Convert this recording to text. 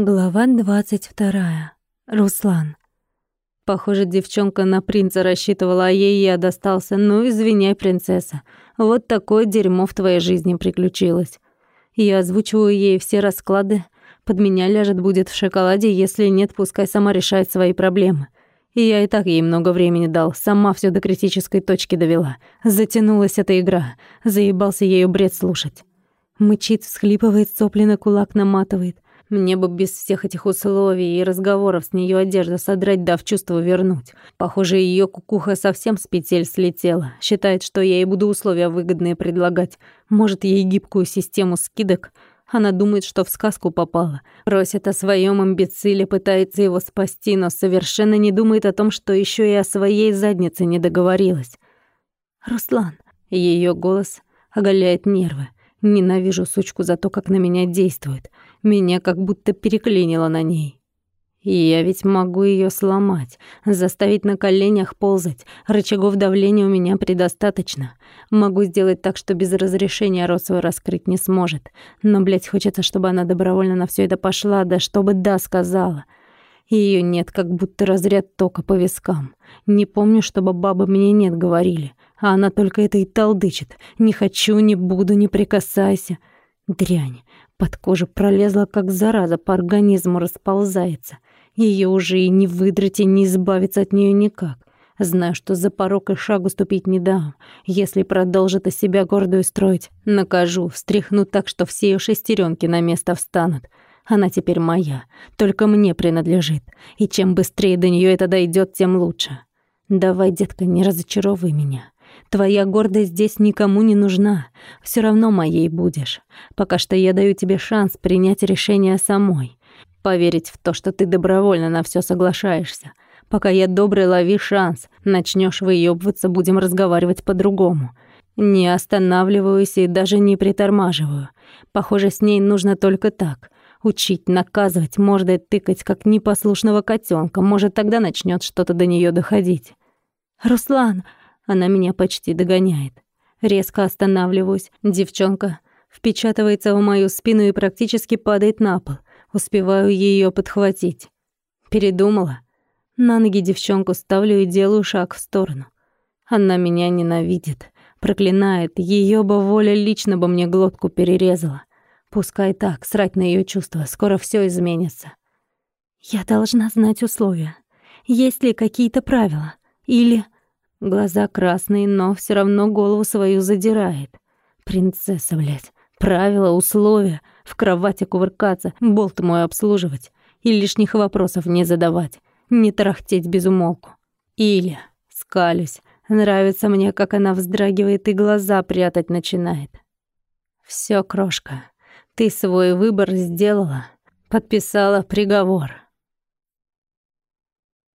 Глава двадцать вторая. Руслан. Похоже, девчонка на принца рассчитывала, а ей я достался. Ну, извиняй, принцесса. Вот такое дерьмо в твоей жизни приключилось. Я озвучиваю ей все расклады. Под меня ляжет будет в шоколаде, если нет, пускай сама решает свои проблемы. И я и так ей много времени дал, сама все до критической точки довела. Затянулась эта игра, заебался ею бред слушать. Мычит, всхлипывает, сопли на кулак наматывает. Мне бы без всех этих условий и разговоров с нее одежду содрать, да в чувство вернуть. Похоже, ее кукуха совсем с петель слетела. Считает, что я ей буду условия выгодные предлагать. Может, ей гибкую систему скидок. Она думает, что в сказку попала. Просит о своем имбециле, пытается его спасти, но совершенно не думает о том, что еще и о своей заднице не договорилась. «Руслан!» Ее голос оголяет нервы. Ненавижу сучку за то, как на меня действует. Меня как будто переклинило на ней. Я ведь могу ее сломать, заставить на коленях ползать. Рычагов давления у меня предостаточно. Могу сделать так, что без разрешения рот свой раскрыть не сможет. Но, блядь, хочется, чтобы она добровольно на все это пошла, да чтобы «да» сказала. Ее нет, как будто разряд тока по вискам. Не помню, чтобы бабы мне «нет» говорили. А она только это и толдычит. «Не хочу, не буду, не прикасайся». Дрянь. Под кожу пролезла, как зараза, по организму расползается. Ее уже и не выдрать, и не избавиться от нее никак. Знаю, что за порог и шагу ступить не дам. Если продолжит из себя гордую строить, накажу, встряхну так, что все ее шестеренки на место встанут. Она теперь моя, только мне принадлежит. И чем быстрее до нее это дойдет, тем лучше. Давай, детка, не разочаровывай меня. Твоя гордость здесь никому не нужна. Все равно моей будешь. Пока что я даю тебе шанс принять решение самой. Поверить в то, что ты добровольно на все соглашаешься. Пока я добрый, лови шанс. Начнешь выебываться, будем разговаривать по-другому. Не останавливаюсь и даже не притормаживаю. Похоже, с ней нужно только так. Учить, наказывать, мордой тыкать, как непослушного котенка. Может, тогда начнет что-то до нее доходить. «Руслан!» Она меня почти догоняет. Резко останавливаюсь. Девчонка впечатывается в мою спину и практически падает на пол. Успеваю ее подхватить. Передумала. На ноги девчонку ставлю и делаю шаг в сторону. Она меня ненавидит, проклинает. Ее бы воля лично бы мне глотку перерезала. Пускай так, срать на ее чувства, скоро все изменится. Я должна знать условия. Есть ли какие-то правила? Или... Глаза красные, но все равно голову свою задирает. Принцесса, блядь. Правила, условия. В кровати кувыркаться, болт мой обслуживать. И лишних вопросов не задавать. Не тарахтеть без умолку. Или скалюсь. Нравится мне, как она вздрагивает и глаза прятать начинает. Все, крошка, ты свой выбор сделала. Подписала приговор.